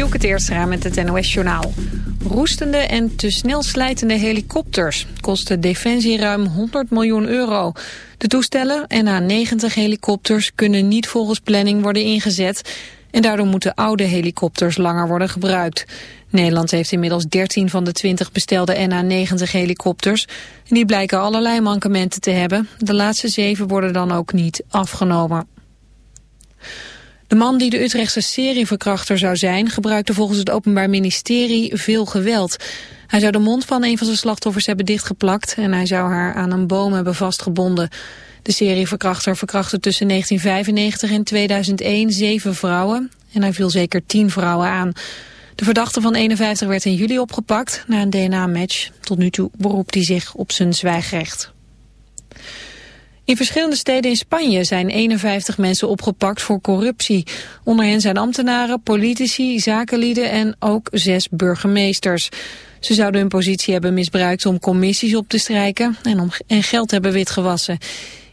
Dielke Teerstra met het NOS-journaal. Roestende en te snel slijtende helikopters kosten Defensie ruim 100 miljoen euro. De toestellen NH-90 helikopters kunnen niet volgens planning worden ingezet... en daardoor moeten oude helikopters langer worden gebruikt. Nederland heeft inmiddels 13 van de 20 bestelde NH-90 helikopters. En die blijken allerlei mankementen te hebben. De laatste zeven worden dan ook niet afgenomen. De man die de Utrechtse serieverkrachter zou zijn... gebruikte volgens het Openbaar Ministerie veel geweld. Hij zou de mond van een van zijn slachtoffers hebben dichtgeplakt... en hij zou haar aan een boom hebben vastgebonden. De serieverkrachter verkrachtte tussen 1995 en 2001 zeven vrouwen... en hij viel zeker tien vrouwen aan. De verdachte van 51 werd in juli opgepakt na een DNA-match. Tot nu toe beroept hij zich op zijn zwijgrecht. In verschillende steden in Spanje zijn 51 mensen opgepakt voor corruptie. Onder hen zijn ambtenaren, politici, zakenlieden en ook zes burgemeesters. Ze zouden hun positie hebben misbruikt om commissies op te strijken en, om, en geld hebben witgewassen.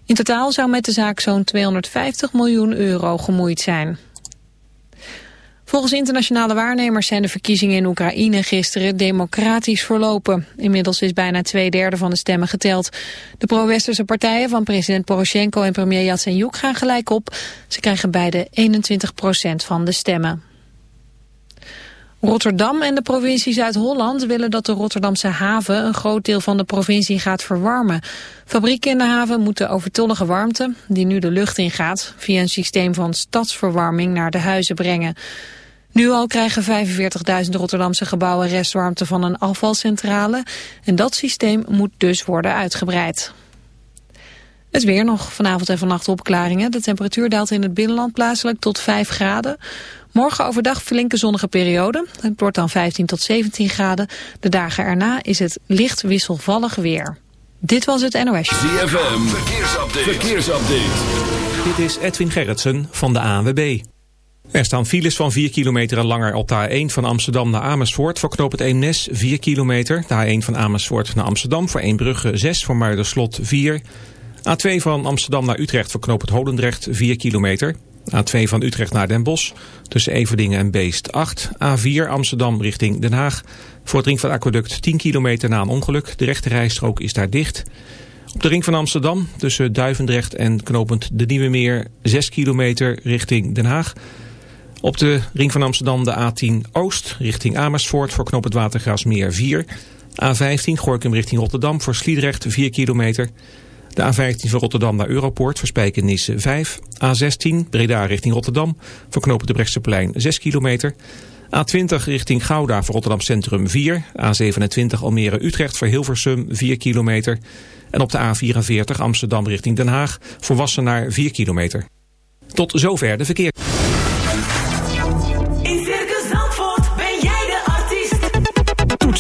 In totaal zou met de zaak zo'n 250 miljoen euro gemoeid zijn. Volgens internationale waarnemers zijn de verkiezingen in Oekraïne gisteren democratisch verlopen. Inmiddels is bijna twee derde van de stemmen geteld. De pro-westerse partijen van president Poroshenko en premier Yatsenyuk gaan gelijk op. Ze krijgen beide 21 procent van de stemmen. Rotterdam en de provincie Zuid-Holland willen dat de Rotterdamse haven een groot deel van de provincie gaat verwarmen. Fabrieken in de haven moeten overtollige warmte, die nu de lucht ingaat, via een systeem van stadsverwarming naar de huizen brengen. Nu al krijgen 45.000 Rotterdamse gebouwen restwarmte van een afvalcentrale. En dat systeem moet dus worden uitgebreid. Het weer nog vanavond en vannacht opklaringen. De temperatuur daalt in het binnenland plaatselijk tot 5 graden. Morgen overdag flinke zonnige periode. Het wordt dan 15 tot 17 graden. De dagen erna is het licht wisselvallig weer. Dit was het NOS. ZFM, verkeersupdate. verkeersupdate. Dit is Edwin Gerritsen van de ANWB. Er staan files van 4 kilometer en langer op de A1 van Amsterdam naar Amersfoort. Voor knoop het Eemnes 4 kilometer. De A1 van Amersfoort naar Amsterdam voor Eembrugge 6. Voor Muiderslot 4. A2 van Amsterdam naar Utrecht voor knoop het Holendrecht 4 kilometer. A2 van Utrecht naar Den Bosch tussen Everdingen en Beest 8. A4 Amsterdam richting Den Haag. Voor het ring van Aquaduct 10 kilometer na een ongeluk. De rechte rijstrook is daar dicht. Op de ring van Amsterdam tussen Duivendrecht en knopend de Nieuwe Meer 6 kilometer richting Den Haag. Op de ring van Amsterdam de A10 Oost richting Amersfoort voor knop het Watergraasmeer 4. A15 Gorkum richting Rotterdam voor Sliedrecht 4 kilometer. De A15 van Rotterdam naar Europoort voor Spijkenisse 5. A16 Breda richting Rotterdam voor knopen de Brechtseplein 6 kilometer. A20 richting Gouda voor Rotterdam Centrum 4. A27 Almere Utrecht voor Hilversum 4 kilometer. En op de A44 Amsterdam richting Den Haag voor Wassenaar 4 kilometer. Tot zover de verkeer.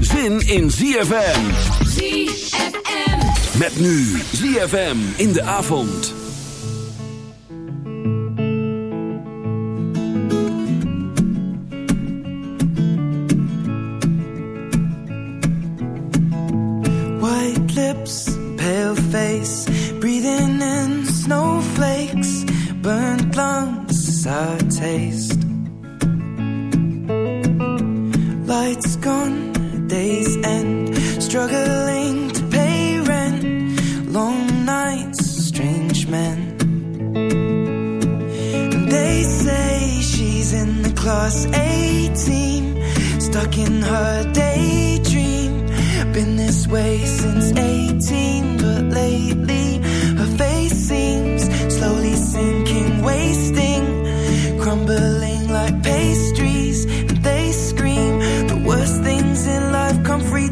zin in ZFM. ZFM. Met nu ZFM in de avond. White lips, pale face, breathing in snowflakes, burnt lungs, sour taste. Lights gone, days end, Struggling to pay rent, long nights, strange men. They say she's in the class A team, stuck in her daydream. Been this way since 18.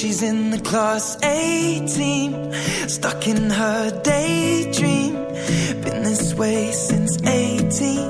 She's in the class 18, stuck in her daydream. Been this way since 18.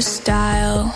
style.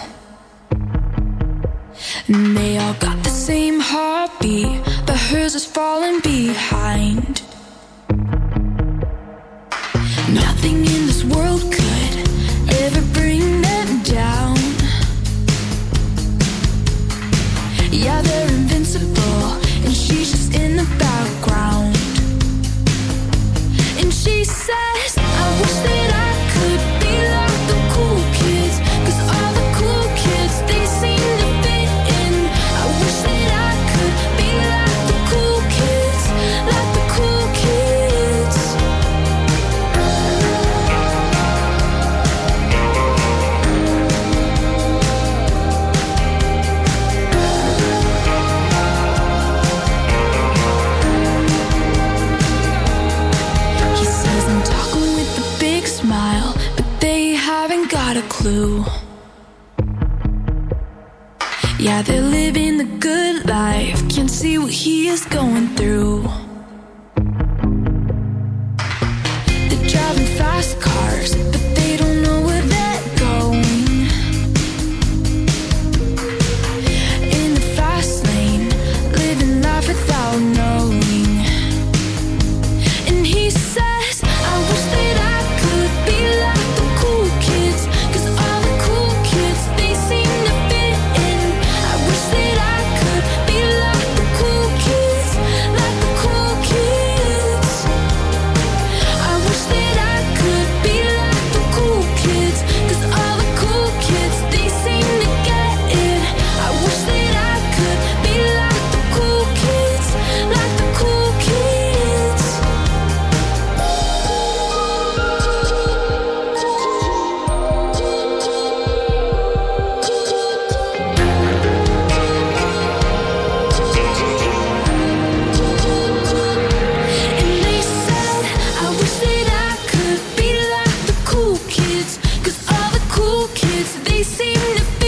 They seem to fit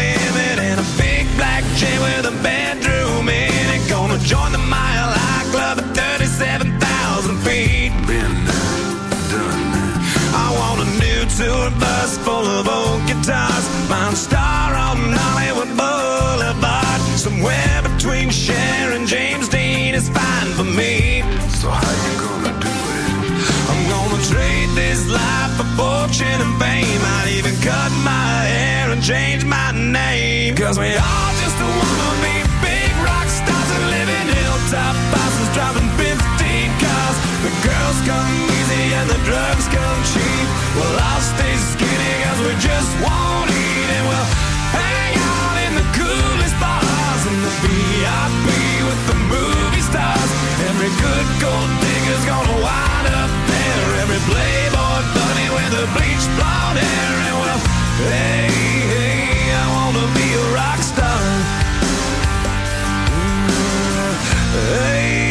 guitars. Mine star on Hollywood Boulevard. Somewhere between Cher and James Dean is fine for me. So how you gonna do it? I'm gonna trade this life for fortune and fame. I'd even cut my hair and change my name. Cause we all just wanna be big rock stars and live in hilltop houses driving 15 cars. The girls come easy and the drugs come cheap. Well, I'll stay skinny we just won't eat and we'll hang out in the coolest bars in the VIP with the movie stars. Every good gold digger's gonna wind up there. Every playboy bunny with a bleached blonde hair. And well, hey, hey, I wanna be a rock star. Mm, hey, hey,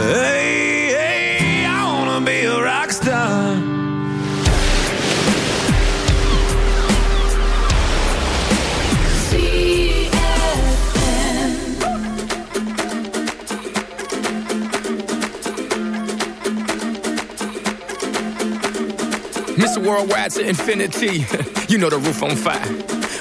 Hey, hey, I wanna be a rock star. Mr. Worldwide to infinity. you know the roof on fire.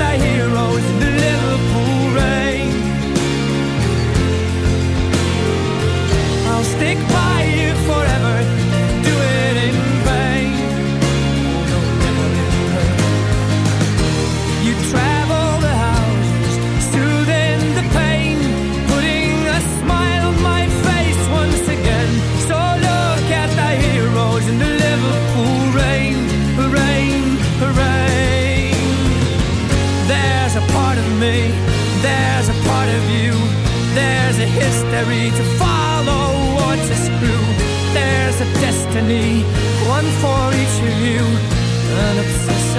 The heroes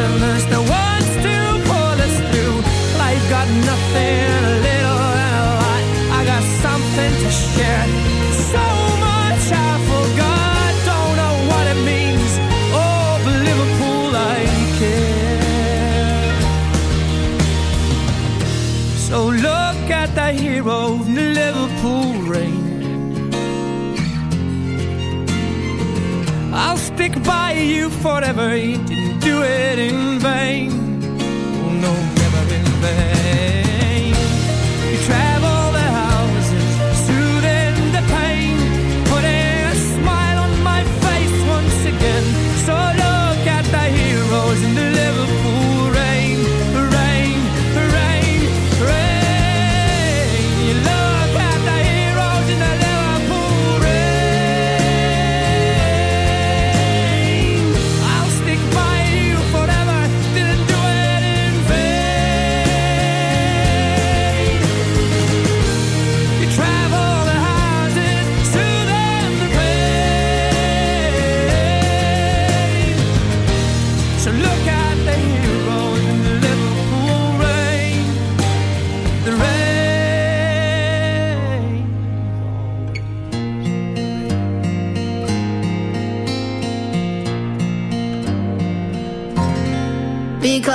obsessiveness that wants to pull us through. Life got nothing, a little and a lot. I got something to share. So much I forgot, don't know what it means. Oh, but Liverpool, I care. So look at the hero in the Liverpool rain. I'll stick by you forever. Do it in vain.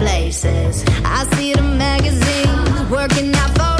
places. I see the magazines working out Photoshop.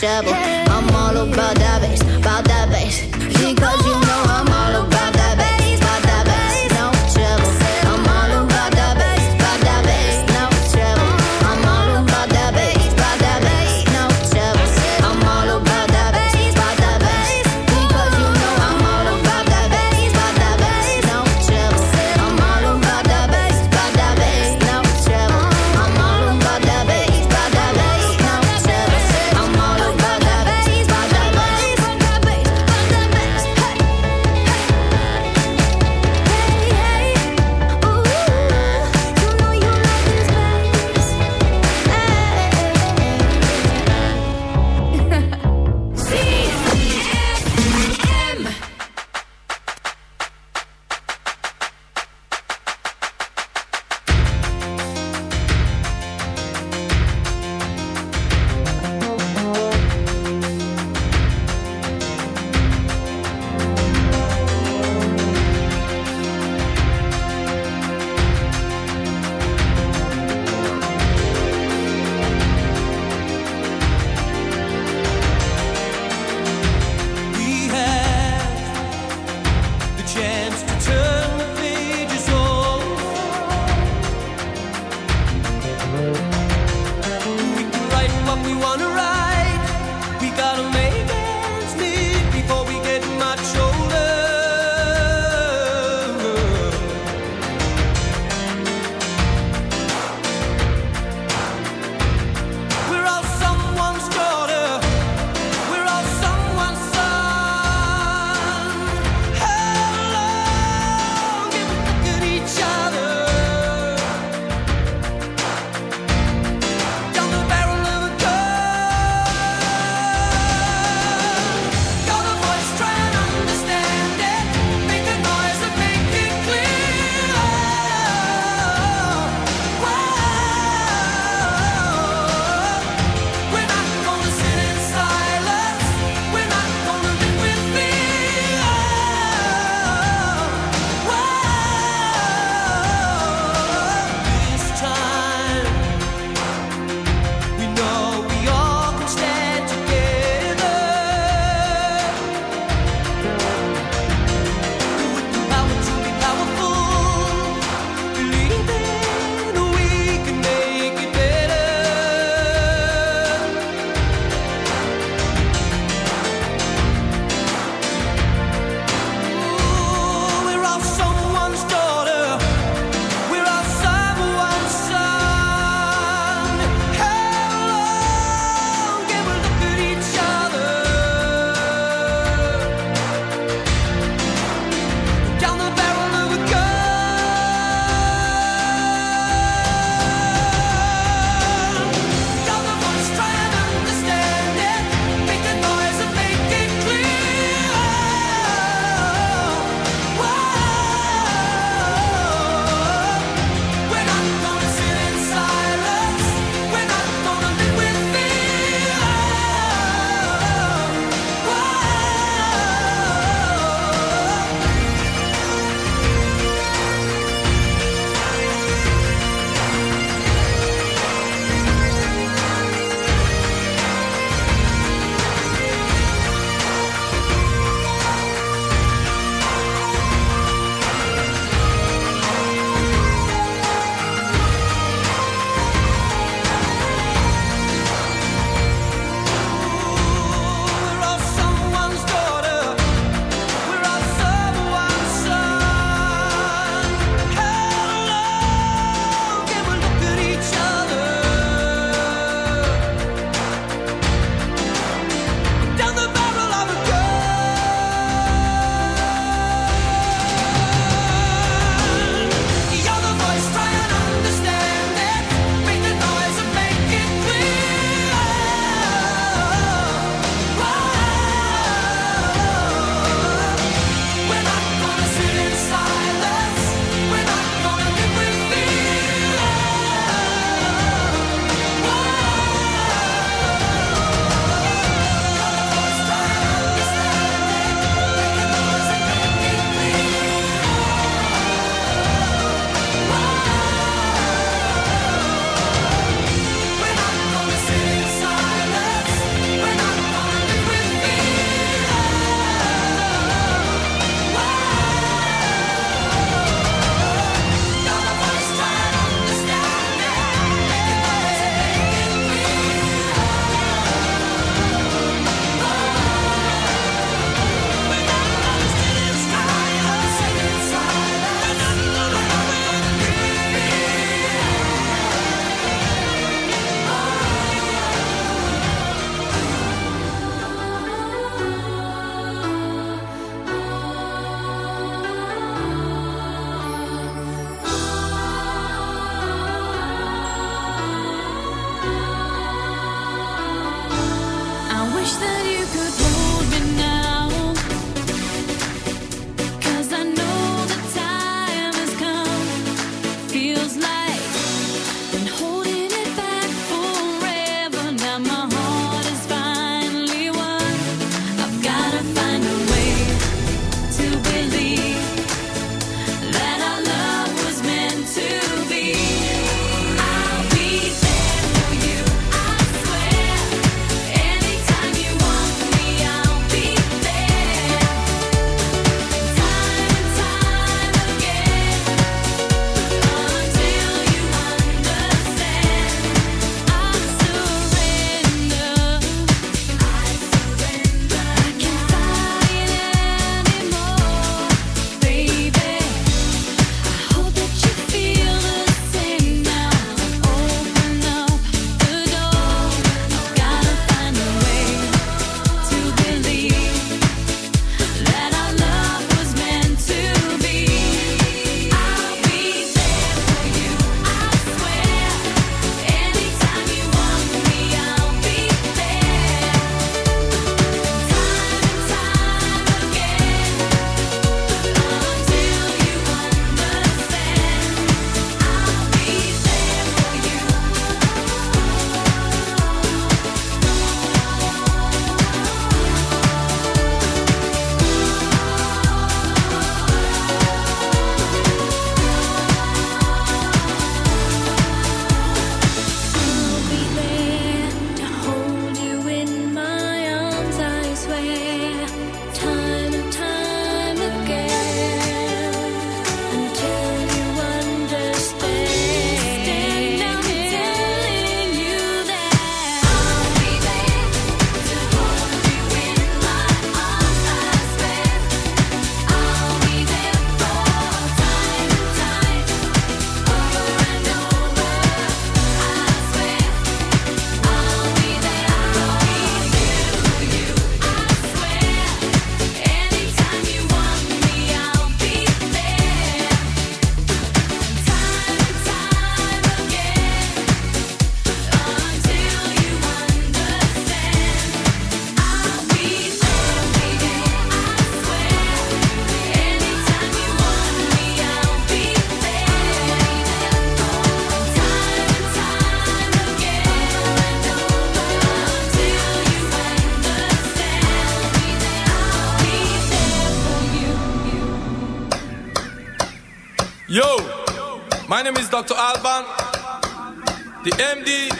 trouble.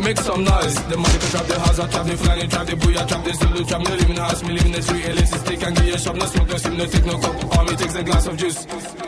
Make some noise. The money can trap the house, I trap the flying, trap the booyah, trap the Zulu, trap in the house, me live in the street, illicit stick and get a shop, no smoke, no steam, no take no. All me takes a glass of juice.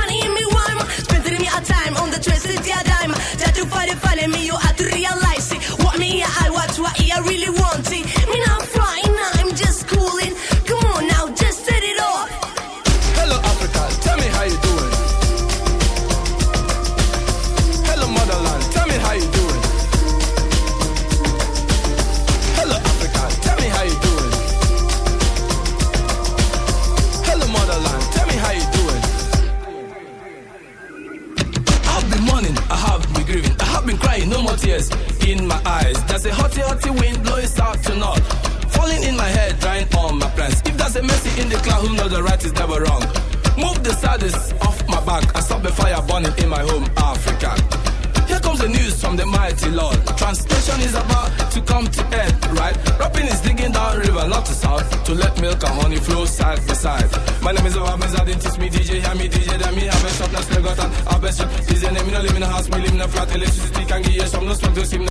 I really want it. In my eyes. There's a hotty, hotty wind blowing south to north. Falling in my head, drying all my plans. If there's a mercy in the cloud, who knows the right is never wrong. Move the saddest off my back I stop the fire burning in my home, Africa. Here comes the news from the mighty Lord. Translation is about to come to end, right? Rapping is digging down river, not to south, to let milk and honey flow side by side. My name is Obamiz, I didn't teach me DJ, hear me DJ, then me have a shop, now still got an shop. DJ name, me no live in a house, me live in a flat, electricity can give you some, no smoke, no steam,